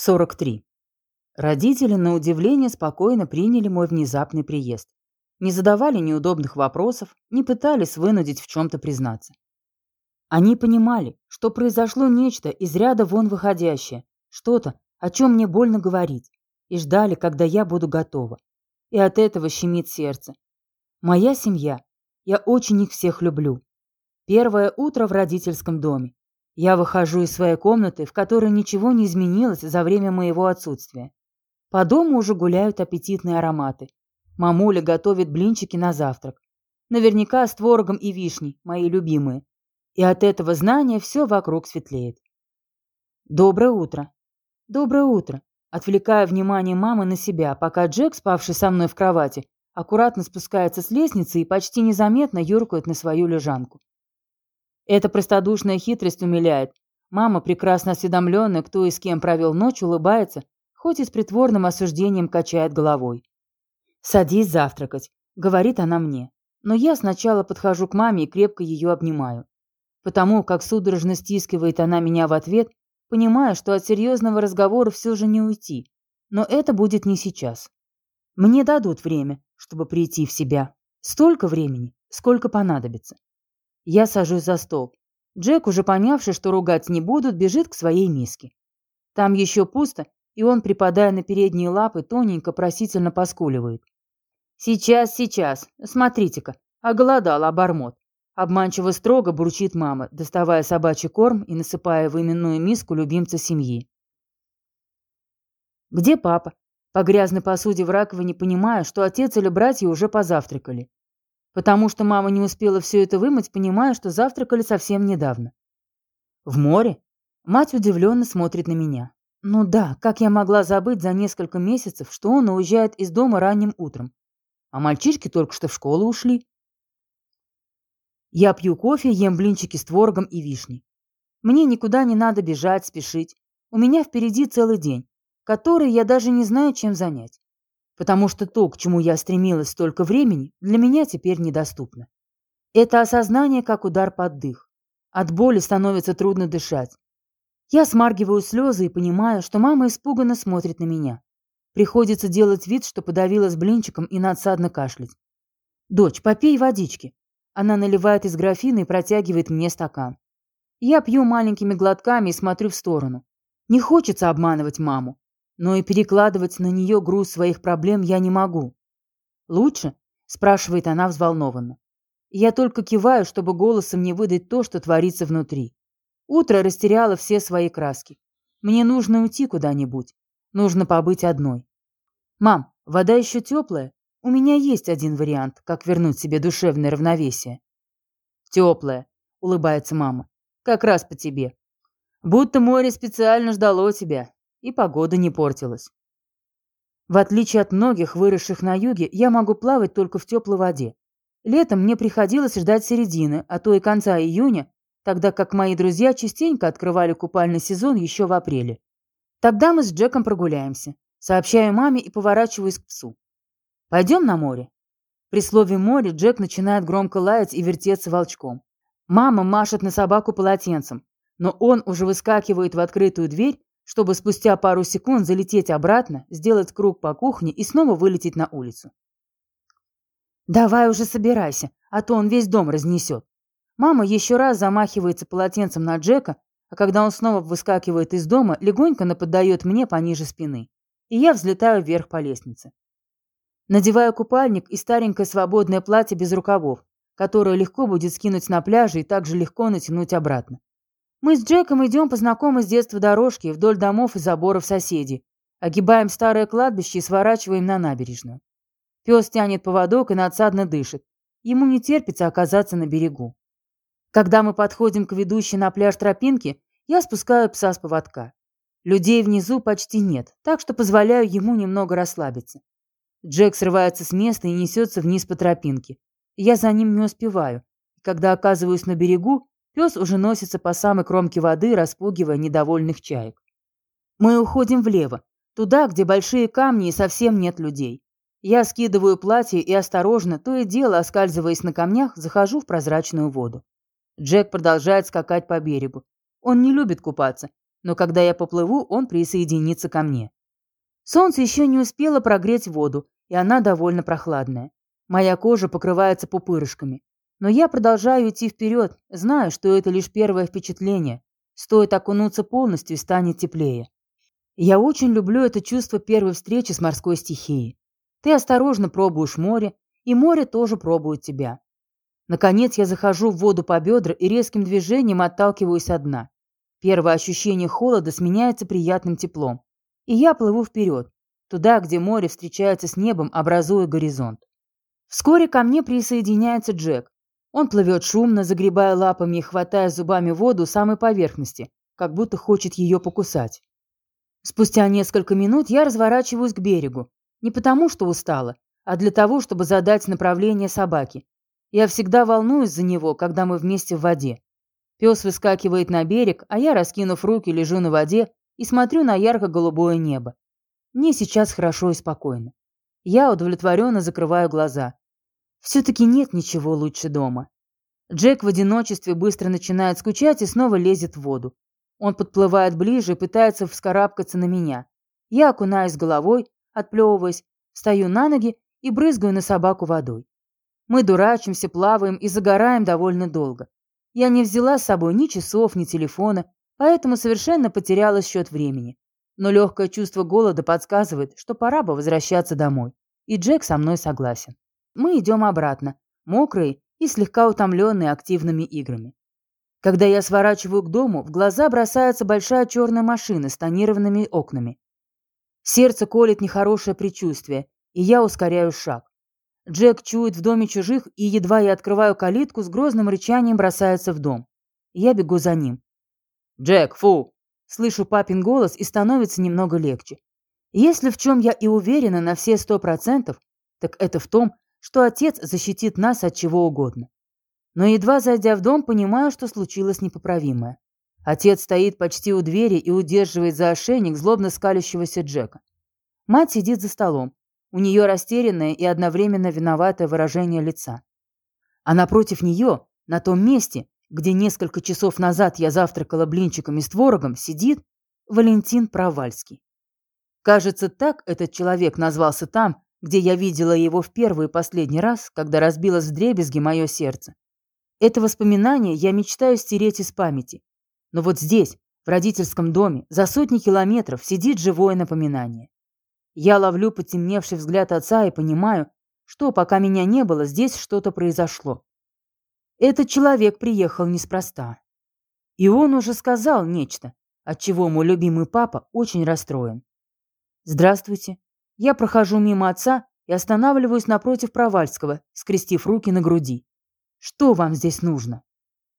43. Родители, на удивление, спокойно приняли мой внезапный приезд. Не задавали неудобных вопросов, не пытались вынудить в чем-то признаться. Они понимали, что произошло нечто из ряда вон выходящее, что-то, о чем мне больно говорить, и ждали, когда я буду готова. И от этого щемит сердце. Моя семья. Я очень их всех люблю. Первое утро в родительском доме. Я выхожу из своей комнаты, в которой ничего не изменилось за время моего отсутствия. По дому уже гуляют аппетитные ароматы. Мамуля готовит блинчики на завтрак. Наверняка с творогом и вишней, мои любимые. И от этого знания все вокруг светлеет. Доброе утро. Доброе утро. Отвлекаю внимание мамы на себя, пока Джек, спавший со мной в кровати, аккуратно спускается с лестницы и почти незаметно юркает на свою лежанку. Эта простодушная хитрость умиляет. Мама, прекрасно осведомленная, кто и с кем провел ночь, улыбается, хоть и с притворным осуждением качает головой. «Садись завтракать», — говорит она мне. Но я сначала подхожу к маме и крепко ее обнимаю. Потому как судорожно стискивает она меня в ответ, понимая, что от серьезного разговора все же не уйти. Но это будет не сейчас. Мне дадут время, чтобы прийти в себя. Столько времени, сколько понадобится. Я сажусь за стол. Джек, уже понявший, что ругать не будут, бежит к своей миске. Там еще пусто, и он, припадая на передние лапы, тоненько просительно поскуливает. «Сейчас, сейчас. Смотрите-ка. Оголодал обормот». Обманчиво строго бурчит мама, доставая собачий корм и насыпая в именную миску любимца семьи. «Где папа?» По грязной посуде в раковине понимая, что отец или братья уже позавтракали. Потому что мама не успела все это вымыть, понимая, что завтракали совсем недавно. В море? Мать удивленно смотрит на меня. Ну да, как я могла забыть за несколько месяцев, что он уезжает из дома ранним утром. А мальчишки только что в школу ушли. Я пью кофе, ем блинчики с творогом и вишней. Мне никуда не надо бежать, спешить. У меня впереди целый день, который я даже не знаю, чем занять потому что то, к чему я стремилась столько времени, для меня теперь недоступно. Это осознание как удар под дых. От боли становится трудно дышать. Я смаргиваю слезы и понимаю, что мама испуганно смотрит на меня. Приходится делать вид, что подавилась блинчиком и надсадно кашлять. «Дочь, попей водички». Она наливает из графина и протягивает мне стакан. Я пью маленькими глотками и смотрю в сторону. Не хочется обманывать маму но и перекладывать на нее груз своих проблем я не могу. «Лучше?» – спрашивает она взволнованно. Я только киваю, чтобы голосом не выдать то, что творится внутри. Утро растеряло все свои краски. Мне нужно уйти куда-нибудь. Нужно побыть одной. «Мам, вода еще теплая? У меня есть один вариант, как вернуть себе душевное равновесие». «Теплая», — улыбается мама. «Как раз по тебе. Будто море специально ждало тебя и погода не портилась. В отличие от многих, выросших на юге, я могу плавать только в теплой воде. Летом мне приходилось ждать середины, а то и конца июня, тогда как мои друзья частенько открывали купальный сезон еще в апреле. Тогда мы с Джеком прогуляемся. Сообщаю маме и поворачиваюсь к псу. Пойдем на море. При слове «море» Джек начинает громко лаять и вертеться волчком. Мама машет на собаку полотенцем, но он уже выскакивает в открытую дверь чтобы спустя пару секунд залететь обратно, сделать круг по кухне и снова вылететь на улицу. «Давай уже собирайся, а то он весь дом разнесет». Мама еще раз замахивается полотенцем на Джека, а когда он снова выскакивает из дома, легонько наподдает мне пониже спины. И я взлетаю вверх по лестнице. Надеваю купальник и старенькое свободное платье без рукавов, которое легко будет скинуть на пляже и также легко натянуть обратно. Мы с Джеком идем по знакомой с детства дорожке вдоль домов и заборов соседей, огибаем старое кладбище и сворачиваем на набережную. Пес тянет поводок и надсадно дышит. Ему не терпится оказаться на берегу. Когда мы подходим к ведущей на пляж тропинке, я спускаю пса с поводка. Людей внизу почти нет, так что позволяю ему немного расслабиться. Джек срывается с места и несется вниз по тропинке. Я за ним не успеваю. Когда оказываюсь на берегу, Пес уже носится по самой кромке воды, распугивая недовольных чаек. Мы уходим влево, туда, где большие камни и совсем нет людей. Я скидываю платье и осторожно, то и дело, оскальзываясь на камнях, захожу в прозрачную воду. Джек продолжает скакать по берегу. Он не любит купаться, но когда я поплыву, он присоединится ко мне. Солнце еще не успело прогреть воду, и она довольно прохладная. Моя кожа покрывается пупырышками. Но я продолжаю идти вперед, знаю, что это лишь первое впечатление. Стоит окунуться полностью и станет теплее. Я очень люблю это чувство первой встречи с морской стихией. Ты осторожно пробуешь море, и море тоже пробует тебя. Наконец я захожу в воду по бедра и резким движением отталкиваюсь от дна. Первое ощущение холода сменяется приятным теплом. И я плыву вперед, туда, где море встречается с небом, образуя горизонт. Вскоре ко мне присоединяется Джек. Он плывет шумно, загребая лапами и хватая зубами воду самой поверхности, как будто хочет ее покусать. Спустя несколько минут я разворачиваюсь к берегу. Не потому, что устала, а для того, чтобы задать направление собаке. Я всегда волнуюсь за него, когда мы вместе в воде. Пес выскакивает на берег, а я, раскинув руки, лежу на воде и смотрю на ярко-голубое небо. Мне сейчас хорошо и спокойно. Я удовлетворенно закрываю глаза. Все-таки нет ничего лучше дома. Джек в одиночестве быстро начинает скучать и снова лезет в воду. Он подплывает ближе и пытается вскарабкаться на меня. Я окунаюсь головой, отплевываясь, встаю на ноги и брызгаю на собаку водой. Мы дурачимся, плаваем и загораем довольно долго. Я не взяла с собой ни часов, ни телефона, поэтому совершенно потеряла счет времени. Но легкое чувство голода подсказывает, что пора бы возвращаться домой. И Джек со мной согласен. Мы идем обратно, мокрые и слегка утомленные активными играми. Когда я сворачиваю к дому, в глаза бросается большая черная машина с тонированными окнами. Сердце колет нехорошее предчувствие, и я ускоряю шаг. Джек чует в доме чужих, и едва я открываю калитку, с грозным рычанием бросается в дом. Я бегу за ним. «Джек, фу!» Слышу папин голос, и становится немного легче. Если в чем я и уверена на все сто процентов, так это в том, что отец защитит нас от чего угодно. Но едва зайдя в дом, понимаю, что случилось непоправимое. Отец стоит почти у двери и удерживает за ошейник злобно скалящегося Джека. Мать сидит за столом. У нее растерянное и одновременно виноватое выражение лица. А напротив нее, на том месте, где несколько часов назад я завтракала блинчиками с творогом, сидит Валентин Провальский. Кажется, так этот человек назвался там, где я видела его в первый и последний раз, когда разбилось вдребезги мое сердце. Это воспоминание я мечтаю стереть из памяти. Но вот здесь, в родительском доме, за сотни километров сидит живое напоминание. Я ловлю потемневший взгляд отца и понимаю, что пока меня не было, здесь что-то произошло. Этот человек приехал неспроста. И он уже сказал нечто, от чего мой любимый папа очень расстроен. «Здравствуйте». Я прохожу мимо отца и останавливаюсь напротив Провальского, скрестив руки на груди. Что вам здесь нужно?